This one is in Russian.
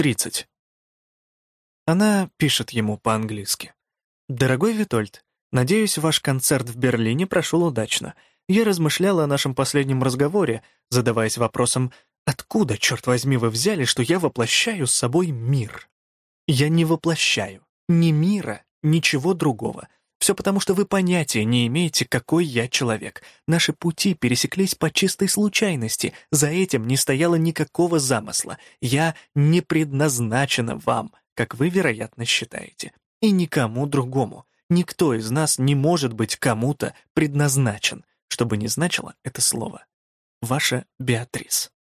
тридцать. Она пишет ему по-английски. «Дорогой Витольд, надеюсь, ваш концерт в Берлине прошел удачно. Я размышляла о нашем последнем разговоре, задаваясь вопросом, откуда, черт возьми, вы взяли, что я воплощаю с собой мир? Я не воплощаю ни мира, ничего другого. Все потому, что вы понятия не имеете, какой я человек. Наши пути пересеклись по чистой случайности. За этим не стояло никакого замысла. Я не предназначена вам, как вы, вероятно, считаете. И никому другому. Никто из нас не может быть кому-то предназначен, что бы ни значило это слово. Ваша Беатрис.